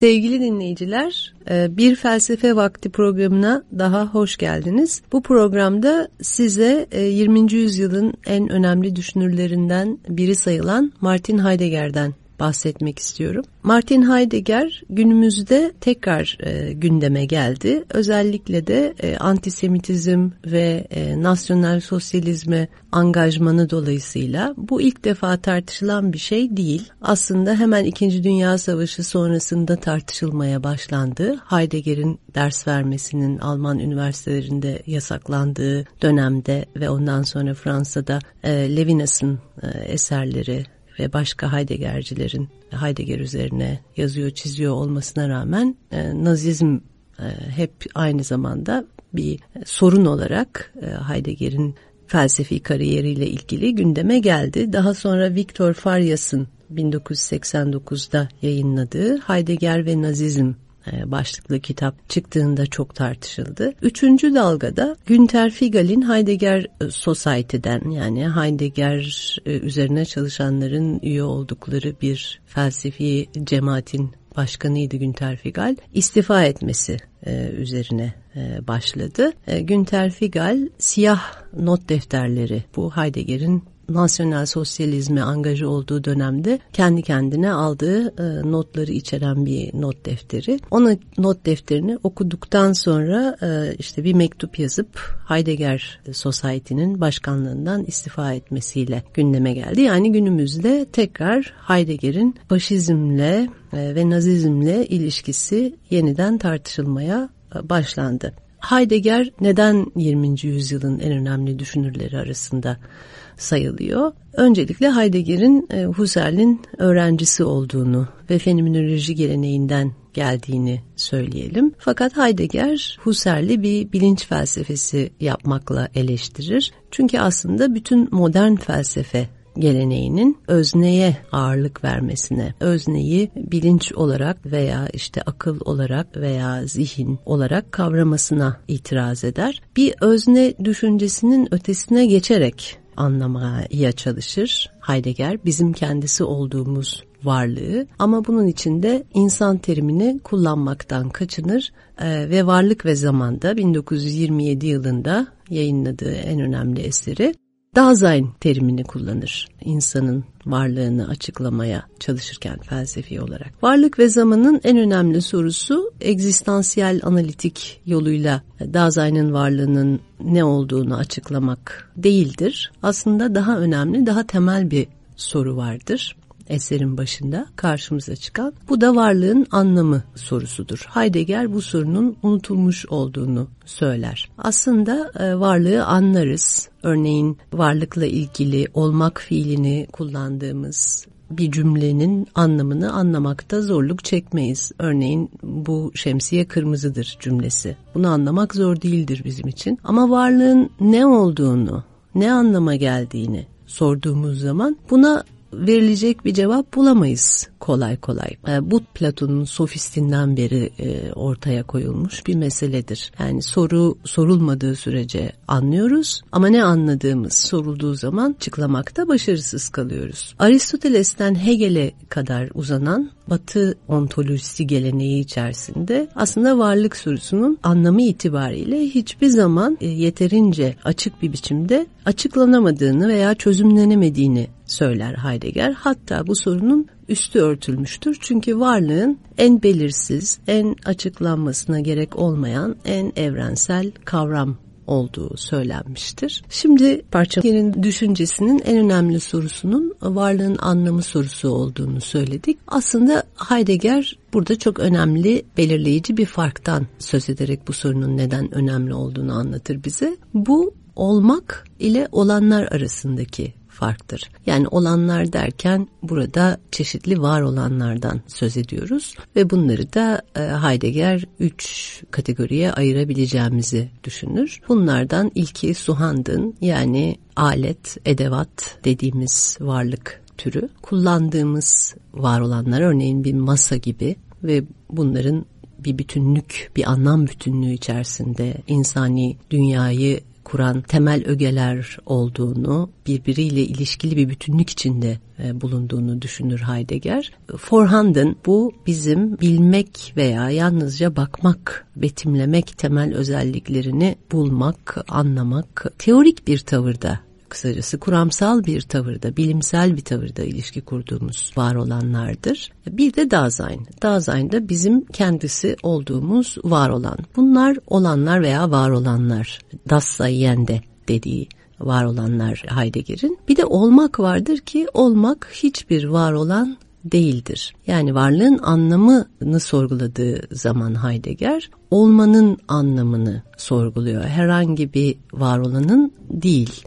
Sevgili dinleyiciler, e, bir felsefe vakti programına daha hoş geldiniz. Bu programda size 20. E, yüzyılın en önemli düşünürlerinden biri sayılan Martin Heidegger'den bahsetmek istiyorum. Martin Heidegger günümüzde tekrar e, gündeme geldi. Özellikle de e, antisemitizm ve e, nasyonel sosyalizme angajmanı dolayısıyla bu ilk defa tartışılan bir şey değil. Aslında hemen İkinci Dünya Savaşı sonrasında tartışılmaya başlandı. Heidegger'in ders vermesinin Alman üniversitelerinde yasaklandığı dönemde ve ondan sonra Fransa'da e, Levinas'ın e, eserleri ve başka Heideggercilerin Heidegger üzerine yazıyor çiziyor olmasına rağmen e, Nazizm e, hep aynı zamanda bir sorun olarak e, Heidegger'in felsefi kariyeriyle ilgili gündeme geldi. Daha sonra Viktor Faryas'ın 1989'da yayınladığı Heidegger ve Nazizm başlıklı kitap çıktığında çok tartışıldı. Üçüncü dalgada Günter Figal'in Heidegger Society'den yani Heidegger e, üzerine çalışanların üye oldukları bir felsefi cemaatin başkanıydı Günter Figal istifa etmesi e, üzerine başladı. Günter Figal siyah not defterleri bu Heidegger'in nasyonel sosyalizme angajı olduğu dönemde kendi kendine aldığı e, notları içeren bir not defteri. Onu not defterini okuduktan sonra e, işte bir mektup yazıp Heidegger Society'nin başkanlığından istifa etmesiyle gündeme geldi. Yani günümüzde tekrar Heidegger'in faşizmle e, ve nazizmle ilişkisi yeniden tartışılmaya e, başlandı. Heidegger neden 20. yüzyılın en önemli düşünürleri arasında sayılıyor. Öncelikle Heidegger'in e, Husserl'in öğrencisi olduğunu ve fenomenoloji geleneğinden geldiğini söyleyelim. Fakat Heidegger Husserl'i bir bilinç felsefesi yapmakla eleştirir. Çünkü aslında bütün modern felsefe geleneğinin özneye ağırlık vermesine, özneyi bilinç olarak veya işte akıl olarak veya zihin olarak kavramasına itiraz eder. Bir özne düşüncesinin ötesine geçerek anlamaya çalışır. Heidegger bizim kendisi olduğumuz varlığı ama bunun içinde insan terimini kullanmaktan kaçınır ee, ve Varlık ve Zaman'da 1927 yılında yayınladığı en önemli eseri Dasein terimini kullanır insanın varlığını açıklamaya çalışırken felsefi olarak. Varlık ve zamanın en önemli sorusu egzistansiyel analitik yoluyla Dasein'in varlığının ne olduğunu açıklamak değildir. Aslında daha önemli, daha temel bir soru vardır eserin başında karşımıza çıkan. Bu da varlığın anlamı sorusudur. Heidegger bu sorunun unutulmuş olduğunu söyler. Aslında e, varlığı anlarız. Örneğin varlıkla ilgili olmak fiilini kullandığımız bir cümlenin anlamını anlamakta zorluk çekmeyiz. Örneğin bu şemsiye kırmızıdır cümlesi. Bunu anlamak zor değildir bizim için. Ama varlığın ne olduğunu, ne anlama geldiğini sorduğumuz zaman buna verilecek bir cevap bulamayız kolay kolay. E, bu Platon'un sofistinden beri e, ortaya koyulmuş bir meseledir. Yani soru sorulmadığı sürece anlıyoruz ama ne anladığımız sorulduğu zaman açıklamakta başarısız kalıyoruz. Aristoteles'ten Hegel'e kadar uzanan Batı ontolojisi geleneği içerisinde aslında varlık sorusunun anlamı itibariyle hiçbir zaman e, yeterince açık bir biçimde açıklanamadığını veya çözümlenemediğini söyler Heidegger. Hatta bu sorunun üstü örtülmüştür. Çünkü varlığın en belirsiz, en açıklanmasına gerek olmayan en evrensel kavram olduğu söylenmiştir. Şimdi parçanın düşüncesinin en önemli sorusunun varlığın anlamı sorusu olduğunu söyledik. Aslında Heidegger burada çok önemli belirleyici bir farktan söz ederek bu sorunun neden önemli olduğunu anlatır bize. Bu olmak ile olanlar arasındaki farktır. Yani olanlar derken burada çeşitli var olanlardan söz ediyoruz ve bunları da e, Heidegger üç kategoriye ayırabileceğimizi düşünür. Bunlardan ilki Suhand'ın yani alet, edevat dediğimiz varlık türü. Kullandığımız var olanlar örneğin bir masa gibi ve bunların bir bütünlük, bir anlam bütünlüğü içerisinde insani dünyayı kuran temel ögeler olduğunu, birbiriyle ilişkili bir bütünlük içinde e, bulunduğunu düşünür Heidegger. Forhanden bu bizim bilmek veya yalnızca bakmak, betimlemek temel özelliklerini bulmak, anlamak, teorik bir tavırda kısacası kuramsal bir tavırda, bilimsel bir tavırda ilişki kurduğumuz var olanlardır. Bir de Dasein. Dasein de bizim kendisi olduğumuz var olan. Bunlar olanlar veya var olanlar. Dassayende dediği var olanlar Heidegger'in. Bir de olmak vardır ki olmak hiçbir var olan değildir. Yani varlığın anlamını sorguladığı zaman Heidegger olmanın anlamını sorguluyor. Herhangi bir var olanın değil.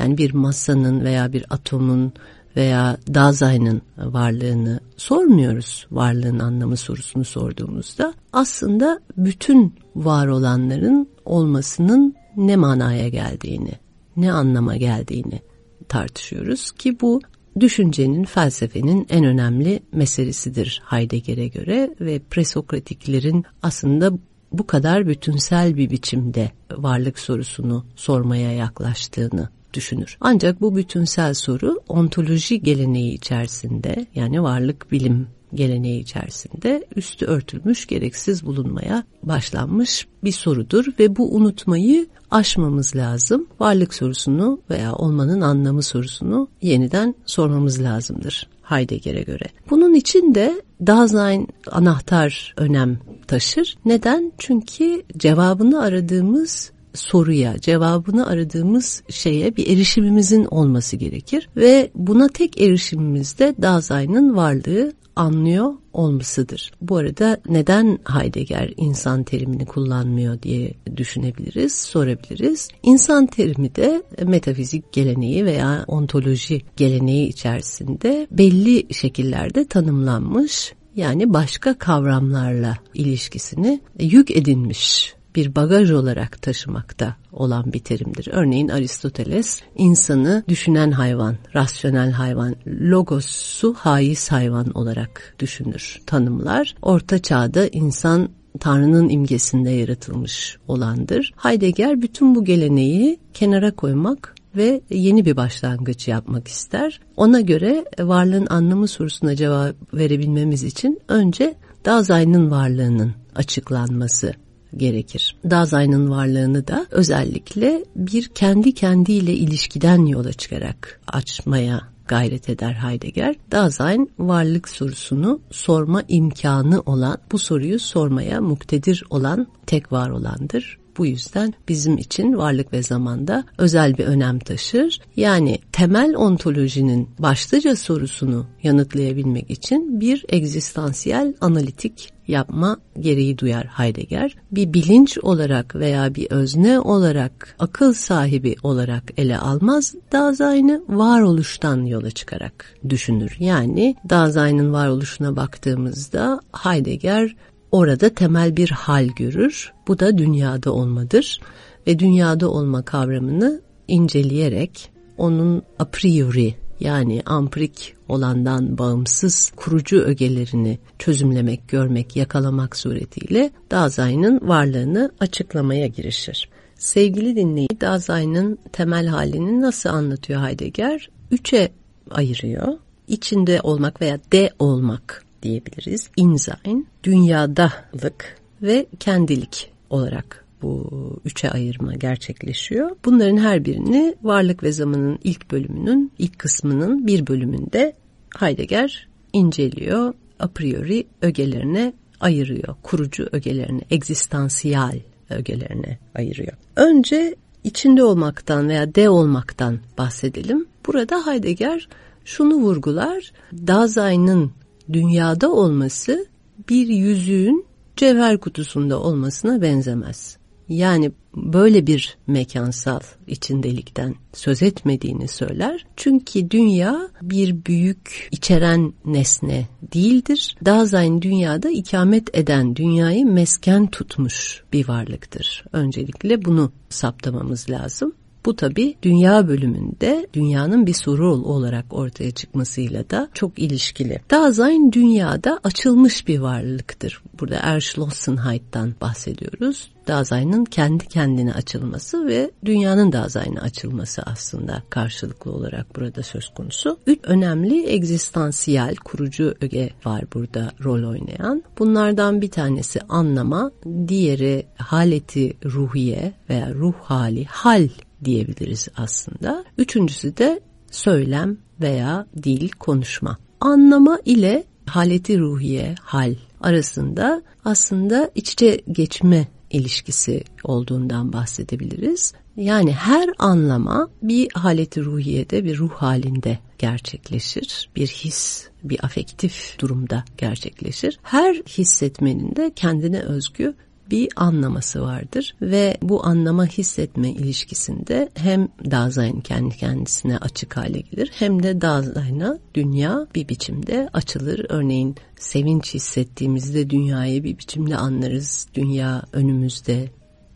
Yani bir masanın veya bir atomun veya Dazay'ın varlığını sormuyoruz. Varlığın anlamı sorusunu sorduğumuzda aslında bütün var olanların olmasının ne manaya geldiğini, ne anlama geldiğini tartışıyoruz ki bu düşüncenin, felsefenin en önemli meselesidir Heidegger'e göre ve presokratiklerin aslında bu kadar bütünsel bir biçimde varlık sorusunu sormaya yaklaştığını düşünür. Ancak bu bütünsel soru ontoloji geleneği içerisinde yani varlık bilim geleneği içerisinde üstü örtülmüş gereksiz bulunmaya başlanmış bir sorudur ve bu unutmayı aşmamız lazım. Varlık sorusunu veya olmanın anlamı sorusunu yeniden sormamız lazımdır Heidegger'e göre. Bunun için de Dasein anahtar önem taşır. Neden? Çünkü cevabını aradığımız soruya, cevabını aradığımız şeye bir erişimimizin olması gerekir ve buna tek erişimimizde Dasein'in varlığı anlıyor olmasıdır. Bu arada neden Heidegger insan terimini kullanmıyor diye düşünebiliriz, sorabiliriz. İnsan terimi de metafizik geleneği veya ontoloji geleneği içerisinde belli şekillerde tanımlanmış yani başka kavramlarla ilişkisini yük edinmiş bir bagaj olarak taşımakta olan bir terimdir. Örneğin Aristoteles insanı düşünen hayvan, rasyonel hayvan, logosu haiz hayvan olarak düşünür, tanımlar. Orta çağda insan Tanrı'nın imgesinde yaratılmış olandır. Heidegger bütün bu geleneği kenara koymak ve yeni bir başlangıç yapmak ister. Ona göre varlığın anlamı sorusuna cevap verebilmemiz için önce Dasein'in varlığının açıklanması gerekir. Dasein'in varlığını da özellikle bir kendi kendiyle ilişkiden yola çıkarak açmaya gayret eder Heidegger. Dasein varlık sorusunu sorma imkanı olan, bu soruyu sormaya muktedir olan tek var olandır. Bu yüzden bizim için varlık ve zamanda özel bir önem taşır. Yani temel ontolojinin başlıca sorusunu yanıtlayabilmek için bir egzistansiyel analitik yapma gereği duyar Heidegger. Bir bilinç olarak veya bir özne olarak, akıl sahibi olarak ele almaz, Dasein'i varoluştan yola çıkarak düşünür. Yani Dasein'in varoluşuna baktığımızda Heidegger orada temel bir hal görür. Bu da dünyada olmadır ve dünyada olma kavramını inceleyerek onun a priori yani amprik olandan bağımsız kurucu ögelerini çözümlemek, görmek, yakalamak suretiyle Dasein'in varlığını açıklamaya girişir. Sevgili dinleyici Dasein'in temel halini nasıl anlatıyor Heidegger? Üçe ayırıyor. İçinde olmak veya de olmak diyebiliriz. Insein, dünyadalık ve kendilik olarak bu üçe ayırma gerçekleşiyor. Bunların her birini Varlık ve Zamanın ilk bölümünün, ilk kısmının bir bölümünde Heidegger inceliyor. A priori ögelerine ayırıyor. Kurucu ögelerine, egzistansiyal ögelerine ayırıyor. Önce içinde olmaktan veya de olmaktan bahsedelim. Burada Heidegger şunu vurgular. Dasein'in dünyada olması bir yüzüğün cevher kutusunda olmasına benzemez. Yani böyle bir mekansal içindelikten söz etmediğini söyler. Çünkü dünya bir büyük içeren nesne değildir. Dasein dünyada ikamet eden, dünyayı mesken tutmuş bir varlıktır. Öncelikle bunu saptamamız lazım. Bu tabi dünya bölümünde dünyanın bir soru olarak ortaya çıkmasıyla da çok ilişkili. Dasein dünyada açılmış bir varlıktır. Burada Erschlossenheit'tan bahsediyoruz. Dasein'in kendi kendine açılması ve dünyanın Dasein'e açılması aslında karşılıklı olarak burada söz konusu. Üç önemli egzistansiyel kurucu öge var burada rol oynayan. Bunlardan bir tanesi anlama, diğeri haleti ruhiye veya ruh hali, hal diyebiliriz aslında. Üçüncüsü de söylem veya dil, konuşma. Anlama ile haleti ruhiye, hal arasında aslında iç içe geçme ilişkisi olduğundan bahsedebiliriz. Yani her anlama bir haleti ruhiyede, bir ruh halinde gerçekleşir. Bir his, bir afektif durumda gerçekleşir. Her hissetmenin de kendine özgü bir anlaması vardır ve bu anlama hissetme ilişkisinde hem Dasein kendi kendisine açık hale gelir hem de Dasein'a dünya bir biçimde açılır. Örneğin sevinç hissettiğimizde dünyayı bir biçimde anlarız. Dünya önümüzde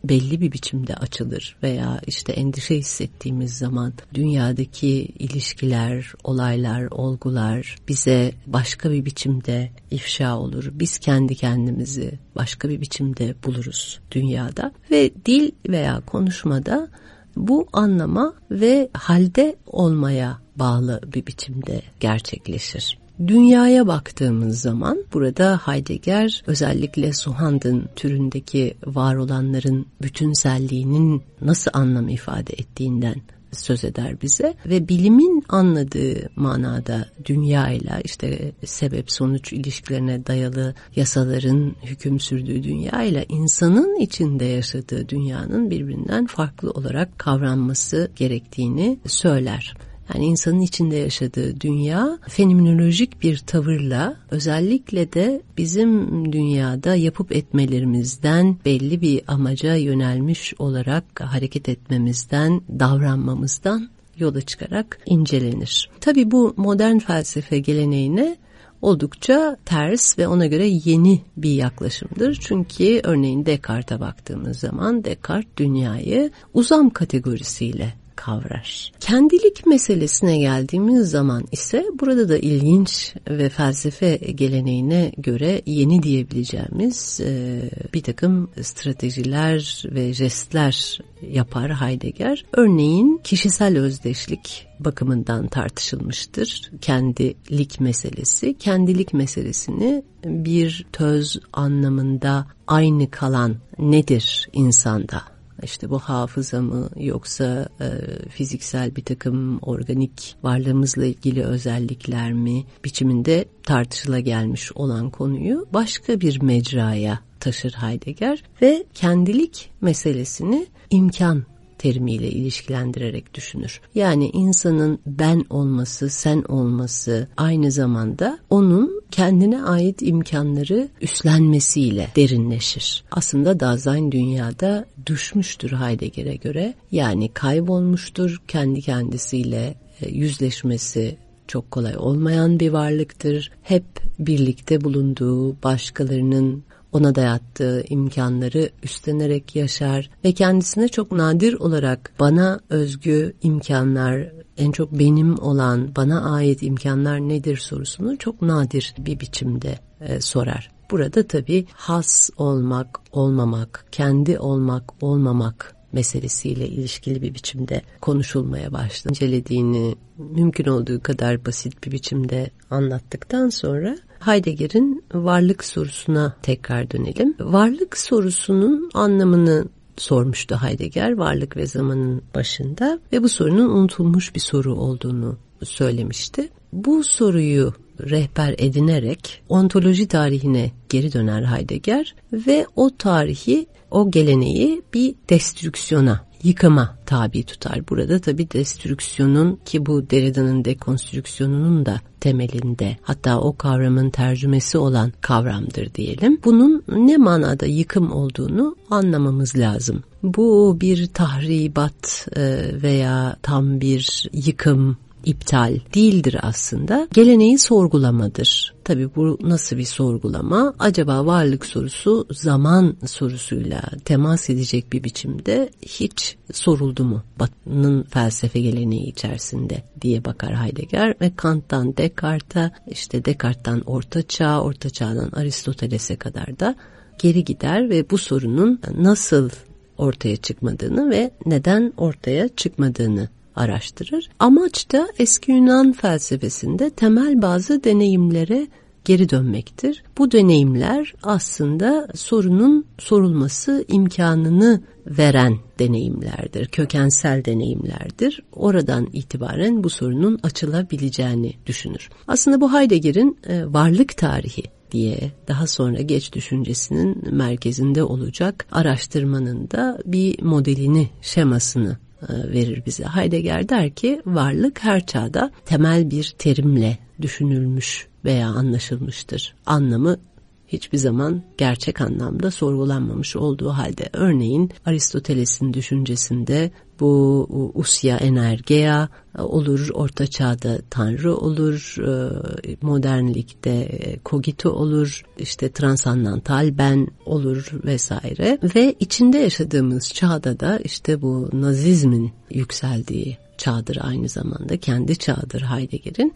belli bir biçimde açılır veya işte endişe hissettiğimiz zaman dünyadaki ilişkiler, olaylar, olgular bize başka bir biçimde ifşa olur. Biz kendi kendimizi başka bir biçimde buluruz dünyada ve dil veya konuşmada bu anlama ve halde olmaya bağlı bir biçimde gerçekleşir. Dünyaya baktığımız zaman burada Heidegger özellikle Suhand'ın türündeki var olanların bütünselliğinin nasıl anlam ifade ettiğinden söz eder bize ve bilimin anladığı manada dünyayla işte sebep sonuç ilişkilerine dayalı yasaların hüküm sürdüğü dünyayla insanın içinde yaşadığı dünyanın birbirinden farklı olarak kavranması gerektiğini söyler. Yani insanın içinde yaşadığı dünya fenomenolojik bir tavırla özellikle de bizim dünyada yapıp etmelerimizden belli bir amaca yönelmiş olarak hareket etmemizden, davranmamızdan yola çıkarak incelenir. Tabi bu modern felsefe geleneğine oldukça ters ve ona göre yeni bir yaklaşımdır. Çünkü örneğin Descartes'e baktığımız zaman Descartes dünyayı uzam kategorisiyle kavrar. Kendilik meselesine geldiğimiz zaman ise burada da ilginç ve felsefe geleneğine göre yeni diyebileceğimiz e, bir takım stratejiler ve jestler yapar Heidegger. Örneğin kişisel özdeşlik bakımından tartışılmıştır. Kendilik meselesi. Kendilik meselesini bir töz anlamında aynı kalan nedir insanda? İşte bu hafıza mı yoksa e, fiziksel bir takım organik varlığımızla ilgili özellikler mi biçiminde tartışıla gelmiş olan konuyu başka bir mecraya taşır Heidegger ve kendilik meselesini imkan terimiyle ilişkilendirerek düşünür. Yani insanın ben olması, sen olması aynı zamanda onun kendine ait imkanları üstlenmesiyle derinleşir. Aslında Dasein dünyada düşmüştür Heidegger'e göre. Yani kaybolmuştur kendi kendisiyle e, yüzleşmesi çok kolay olmayan bir varlıktır. Hep birlikte bulunduğu başkalarının ona dayattığı imkanları üstlenerek yaşar ve kendisine çok nadir olarak bana özgü imkanlar, en çok benim olan, bana ait imkanlar nedir sorusunu çok nadir bir biçimde e, sorar. Burada tabii has olmak, olmamak, kendi olmak, olmamak meselesiyle ilişkili bir biçimde konuşulmaya başladı. İncelediğini mümkün olduğu kadar basit bir biçimde anlattıktan sonra Heidegger'in varlık sorusuna tekrar dönelim. Varlık sorusunun anlamını sormuştu Heidegger varlık ve zamanın başında ve bu sorunun unutulmuş bir soru olduğunu söylemişti. Bu soruyu rehber edinerek ontoloji tarihine geri döner Heidegger ve o tarihi, o geleneği bir destrüksiyona yıkıma tabi tutar. Burada tabi destrüksiyonun ki bu Derrida'nın dekonstrüksiyonunun da temelinde hatta o kavramın tercümesi olan kavramdır diyelim. Bunun ne manada yıkım olduğunu anlamamız lazım. Bu bir tahribat e, veya tam bir yıkım iptal değildir aslında. Geleneği sorgulamadır. Tabii bu nasıl bir sorgulama? Acaba varlık sorusu zaman sorusuyla temas edecek bir biçimde hiç soruldu mu? Batı'nın felsefe geleneği içerisinde diye bakar Heidegger ve Kant'tan Descartes'a işte Descartes'tan Orta Çağ, Orta Çağ'dan Aristoteles'e kadar da geri gider ve bu sorunun nasıl ortaya çıkmadığını ve neden ortaya çıkmadığını araştırır. Amaç da eski Yunan felsefesinde temel bazı deneyimlere geri dönmektir. Bu deneyimler aslında sorunun sorulması imkanını veren deneyimlerdir, kökensel deneyimlerdir. Oradan itibaren bu sorunun açılabileceğini düşünür. Aslında bu Heidegger'in e, varlık tarihi diye daha sonra geç düşüncesinin merkezinde olacak araştırmanın da bir modelini, şemasını verir bize. Heidegger der ki varlık her çağda temel bir terimle düşünülmüş veya anlaşılmıştır. Anlamı hiçbir zaman gerçek anlamda sorgulanmamış olduğu halde. Örneğin Aristoteles'in düşüncesinde bu usya energeya olur, orta çağda tanrı olur, e, modernlikte kogito olur, işte transandantal ben olur vesaire. Ve içinde yaşadığımız çağda da işte bu nazizmin yükseldiği çağdır aynı zamanda kendi çağdır Heidegger'in.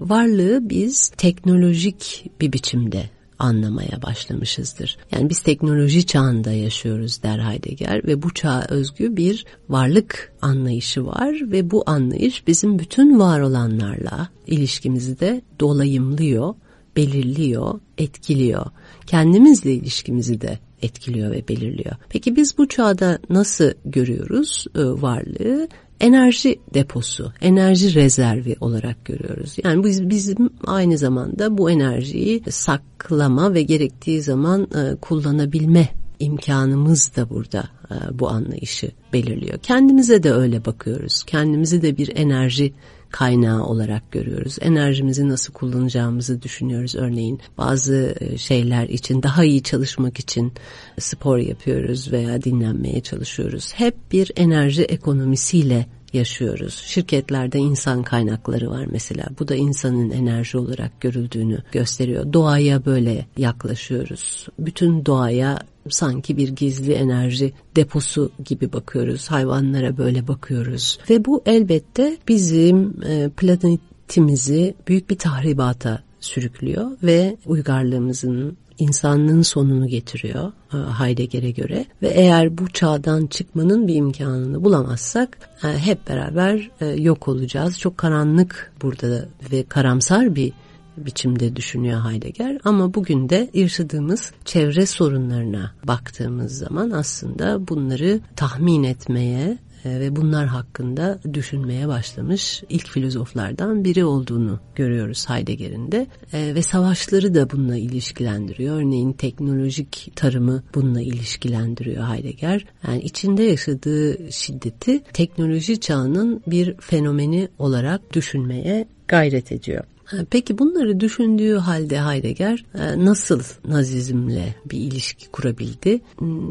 Varlığı biz teknolojik bir biçimde anlamaya başlamışızdır. Yani biz teknoloji çağında yaşıyoruz der Heidegger ve bu çağa özgü bir varlık anlayışı var ve bu anlayış bizim bütün var olanlarla ilişkimizi de dolayımlıyor, belirliyor, etkiliyor. Kendimizle ilişkimizi de etkiliyor ve belirliyor. Peki biz bu çağda nasıl görüyoruz e, varlığı? Enerji deposu, enerji rezervi olarak görüyoruz. Yani biz bizim aynı zamanda bu enerjiyi saklama ve gerektiği zaman e, kullanabilme imkanımız da burada e, bu anlayışı belirliyor. Kendimize de öyle bakıyoruz. Kendimizi de bir enerji kaynağı olarak görüyoruz. Enerjimizi nasıl kullanacağımızı düşünüyoruz. Örneğin bazı e, şeyler için daha iyi çalışmak için spor yapıyoruz veya dinlenmeye çalışıyoruz. Hep bir enerji ekonomisiyle yaşıyoruz. Şirketlerde insan kaynakları var mesela. Bu da insanın enerji olarak görüldüğünü gösteriyor. Doğaya böyle yaklaşıyoruz. Bütün doğaya sanki bir gizli enerji deposu gibi bakıyoruz. Hayvanlara böyle bakıyoruz. Ve bu elbette bizim e, planetimizi büyük bir tahribata sürüklüyor ve uygarlığımızın insanlığın sonunu getiriyor e, Heidegger'e göre ve eğer bu çağdan çıkmanın bir imkanını bulamazsak e, hep beraber e, yok olacağız. Çok karanlık burada ve karamsar bir biçimde düşünüyor Heidegger ama bugün de yaşadığımız çevre sorunlarına baktığımız zaman aslında bunları tahmin etmeye ve bunlar hakkında düşünmeye başlamış ilk filozoflardan biri olduğunu görüyoruz Heidegger'in de e, ve savaşları da bununla ilişkilendiriyor. Örneğin teknolojik tarımı bununla ilişkilendiriyor Heidegger. Yani içinde yaşadığı şiddeti teknoloji çağının bir fenomeni olarak düşünmeye gayret ediyor. Peki bunları düşündüğü halde Heidegger e, nasıl Nazizmle bir ilişki kurabildi?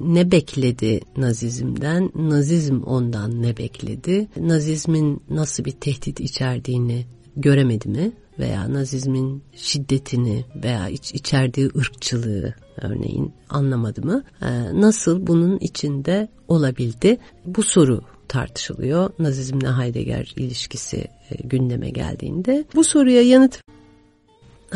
Ne bekledi Nazizmden? Nazizm ondan ne bekledi? Nazizmin nasıl bir tehdit içerdiğini göremedi mi? Veya Nazizmin şiddetini veya iç, içerdiği ırkçılığı örneğin anlamadı mı? E, nasıl bunun içinde olabildi? Bu soru tartışılıyor. Nazizmle Heidegger ilişkisi e, gündeme geldiğinde. Bu soruya yanıt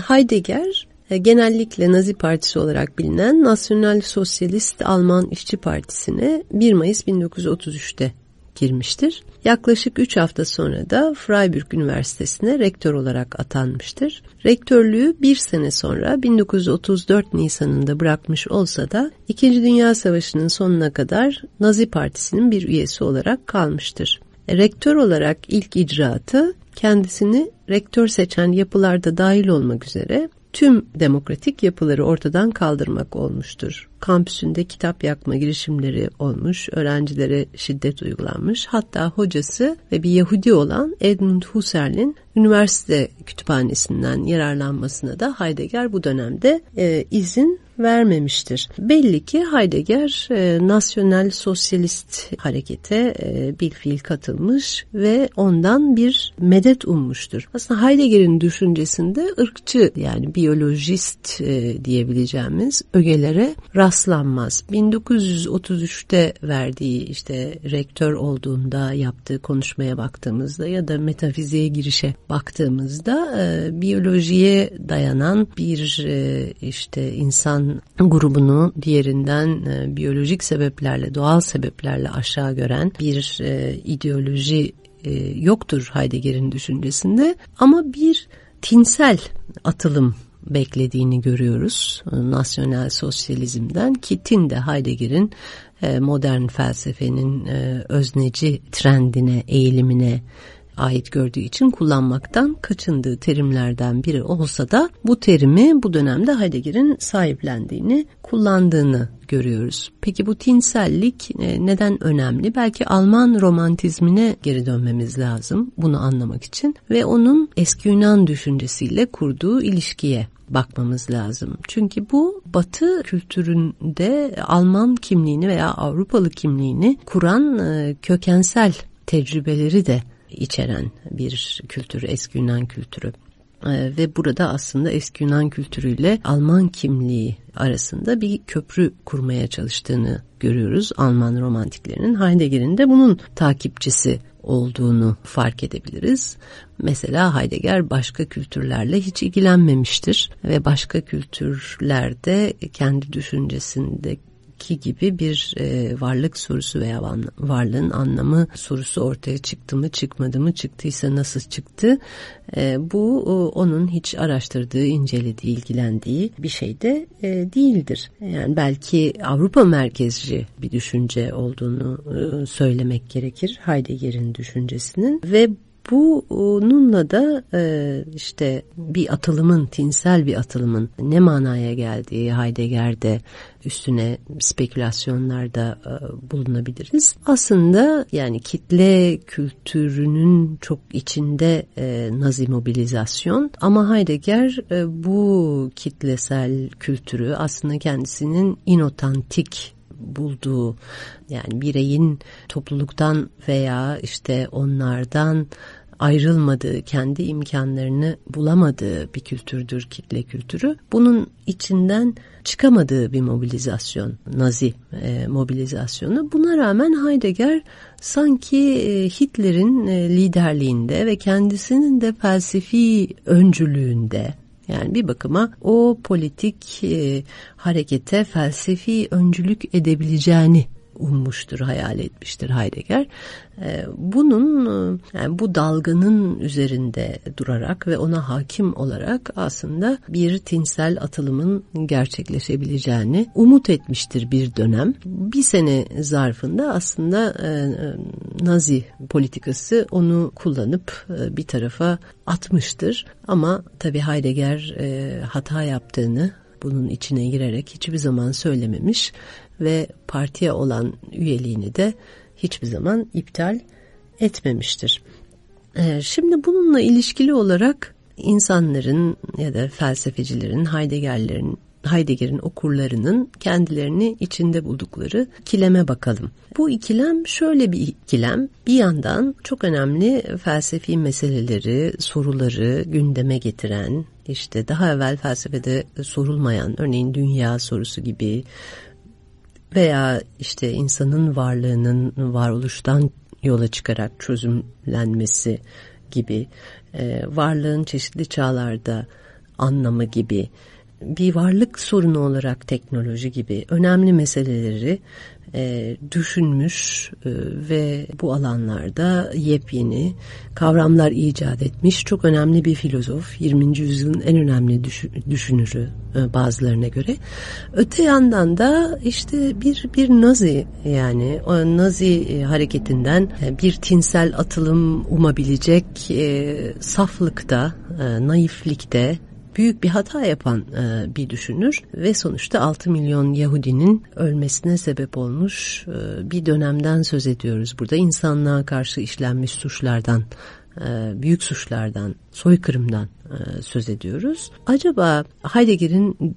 Heidegger e, genellikle Nazi Partisi olarak bilinen Nasyonal Sosyalist Alman İşçi Partisi'ne 1 Mayıs 1933'te girmiştir. Yaklaşık 3 hafta sonra da Freiburg Üniversitesi'ne rektör olarak atanmıştır. Rektörlüğü bir sene sonra 1934 Nisan'ında bırakmış olsa da 2. Dünya Savaşı'nın sonuna kadar Nazi Partisi'nin bir üyesi olarak kalmıştır. Rektör olarak ilk icraatı kendisini rektör seçen yapılarda dahil olmak üzere tüm demokratik yapıları ortadan kaldırmak olmuştur. Kampüsünde kitap yakma girişimleri olmuş, öğrencilere şiddet uygulanmış. Hatta hocası ve bir Yahudi olan Edmund Husserl'in üniversite kütüphanesinden yararlanmasına da Heidegger bu dönemde e, izin vermemiştir. Belli ki Heidegger e, nasyonel sosyalist harekete e, bir fiil katılmış ve ondan bir medet ummuştur. Aslında Heidegger'in düşüncesinde ırkçı yani biyolojist e, diyebileceğimiz ögelere rastlanmaz. 1933'te verdiği işte rektör olduğunda yaptığı konuşmaya baktığımızda ya da metafiziğe girişe baktığımızda e, biyolojiye dayanan bir e, işte insan grubunu diğerinden e, biyolojik sebeplerle, doğal sebeplerle aşağı gören bir e, ideoloji e, yoktur Heidegger'in düşüncesinde. Ama bir tinsel atılım beklediğini görüyoruz nasyonel sosyalizmden ki Tin de Heidegger'in e, modern felsefenin e, özneci trendine, eğilimine ait gördüğü için kullanmaktan kaçındığı terimlerden biri olsa da bu terimi bu dönemde Heidegger'in sahiplendiğini, kullandığını görüyoruz. Peki bu tinsellik e, neden önemli? Belki Alman romantizmine geri dönmemiz lazım bunu anlamak için ve onun eski Yunan düşüncesiyle kurduğu ilişkiye bakmamız lazım. Çünkü bu Batı kültüründe Alman kimliğini veya Avrupalı kimliğini kuran e, kökensel tecrübeleri de içeren bir kültür, eski Yunan kültürü. Ee, ve burada aslında eski Yunan kültürüyle Alman kimliği arasında bir köprü kurmaya çalıştığını görüyoruz. Alman romantiklerinin Heidegger'in de bunun takipçisi olduğunu fark edebiliriz. Mesela Heidegger başka kültürlerle hiç ilgilenmemiştir ve başka kültürlerde kendi düşüncesinde ki gibi bir e, varlık sorusu veya varlığın anlamı sorusu ortaya çıktı mı çıkmadı mı çıktıysa nasıl çıktı e, bu o, onun hiç araştırdığı incelediği ilgilendiği bir şey de e, değildir. Yani belki Avrupa merkezci bir düşünce olduğunu e, söylemek gerekir Heidegger'in düşüncesinin ve Bununla da e, işte bir atılımın, tinsel bir atılımın ne manaya geldiği Heidegger'de üstüne spekülasyonlarda e, bulunabiliriz. Aslında yani kitle kültürünün çok içinde e, nazi mobilizasyon ama Heidegger e, bu kitlesel kültürü aslında kendisinin inotantik bulduğu yani bireyin topluluktan veya işte onlardan ayrılmadığı, kendi imkanlarını bulamadığı bir kültürdür kitle kültürü. Bunun içinden çıkamadığı bir mobilizasyon, Nazi e, mobilizasyonu. Buna rağmen Heidegger sanki e, Hitler'in e, liderliğinde ve kendisinin de felsefi öncülüğünde yani bir bakıma o politik e, harekete felsefi öncülük edebileceğini ummuştur, hayal etmiştir Heidegger. Ee, bunun yani bu dalganın üzerinde durarak ve ona hakim olarak aslında bir tinsel atılımın gerçekleşebileceğini umut etmiştir bir dönem. Bir sene zarfında aslında e, Nazi politikası onu kullanıp e, bir tarafa atmıştır. Ama tabii Heidegger e, hata yaptığını bunun içine girerek hiçbir zaman söylememiş ve partiye olan üyeliğini de hiçbir zaman iptal etmemiştir. Ee, şimdi bununla ilişkili olarak insanların ya da felsefecilerin, Heidegger'lerin Heidegger'in okurlarının kendilerini içinde buldukları ikileme bakalım. Bu ikilem şöyle bir ikilem. Bir yandan çok önemli felsefi meseleleri, soruları gündeme getiren, işte daha evvel felsefede sorulmayan, örneğin dünya sorusu gibi veya işte insanın varlığının varoluştan yola çıkarak çözümlenmesi gibi e, varlığın çeşitli çağlarda anlamı gibi bir varlık sorunu olarak teknoloji gibi önemli meseleleri e, düşünmüş e, ve bu alanlarda yepyeni kavramlar icat etmiş çok önemli bir filozof 20. yüzyılın en önemli düşünürü e, bazılarına göre öte yandan da işte bir bir Nazi yani o Nazi e, hareketinden e, bir tinsel atılım umabilecek e, saflıkta e, naiflikte büyük bir hata yapan e, bir düşünür ve sonuçta 6 milyon Yahudinin ölmesine sebep olmuş e, bir dönemden söz ediyoruz. Burada insanlığa karşı işlenmiş suçlardan e, büyük suçlardan, soykırımdan e, söz ediyoruz. Acaba Heidegger'in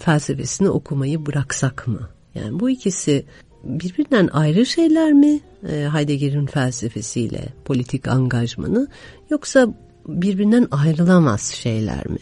felsefesini okumayı bıraksak mı? Yani bu ikisi birbirinden ayrı şeyler mi? E, Heidegger'in felsefesiyle politik angajmanı yoksa birbirinden ayrılamaz şeyler mi?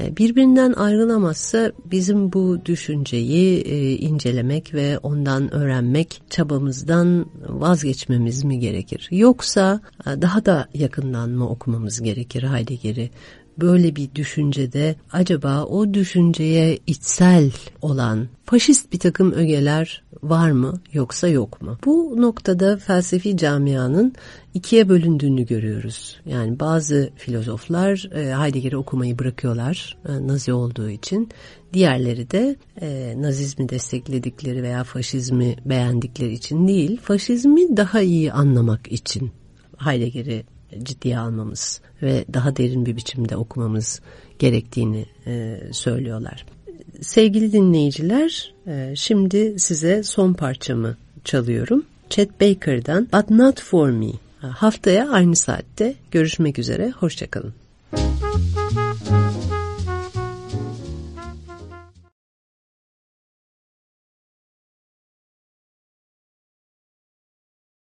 E, birbirinden ayrılamazsa bizim bu düşünceyi e, incelemek ve ondan öğrenmek çabamızdan vazgeçmemiz mi gerekir? Yoksa e, daha da yakından mı okumamız gerekir Heidegger'i? Böyle bir düşüncede acaba o düşünceye içsel olan faşist bir takım ögeler var mı yoksa yok mu? Bu noktada felsefi camianın ikiye bölündüğünü görüyoruz. Yani bazı filozoflar e, Heidegger'i okumayı bırakıyorlar e, Nazi olduğu için. Diğerleri de e, Nazizmi destekledikleri veya faşizmi beğendikleri için değil, faşizmi daha iyi anlamak için Heidegger'i ciddiye almamız ve daha derin bir biçimde okumamız gerektiğini e, söylüyorlar. Sevgili dinleyiciler, e, şimdi size son parçamı çalıyorum. Chet Baker'dan But Not For Me. Haftaya aynı saatte görüşmek üzere, hoşçakalın.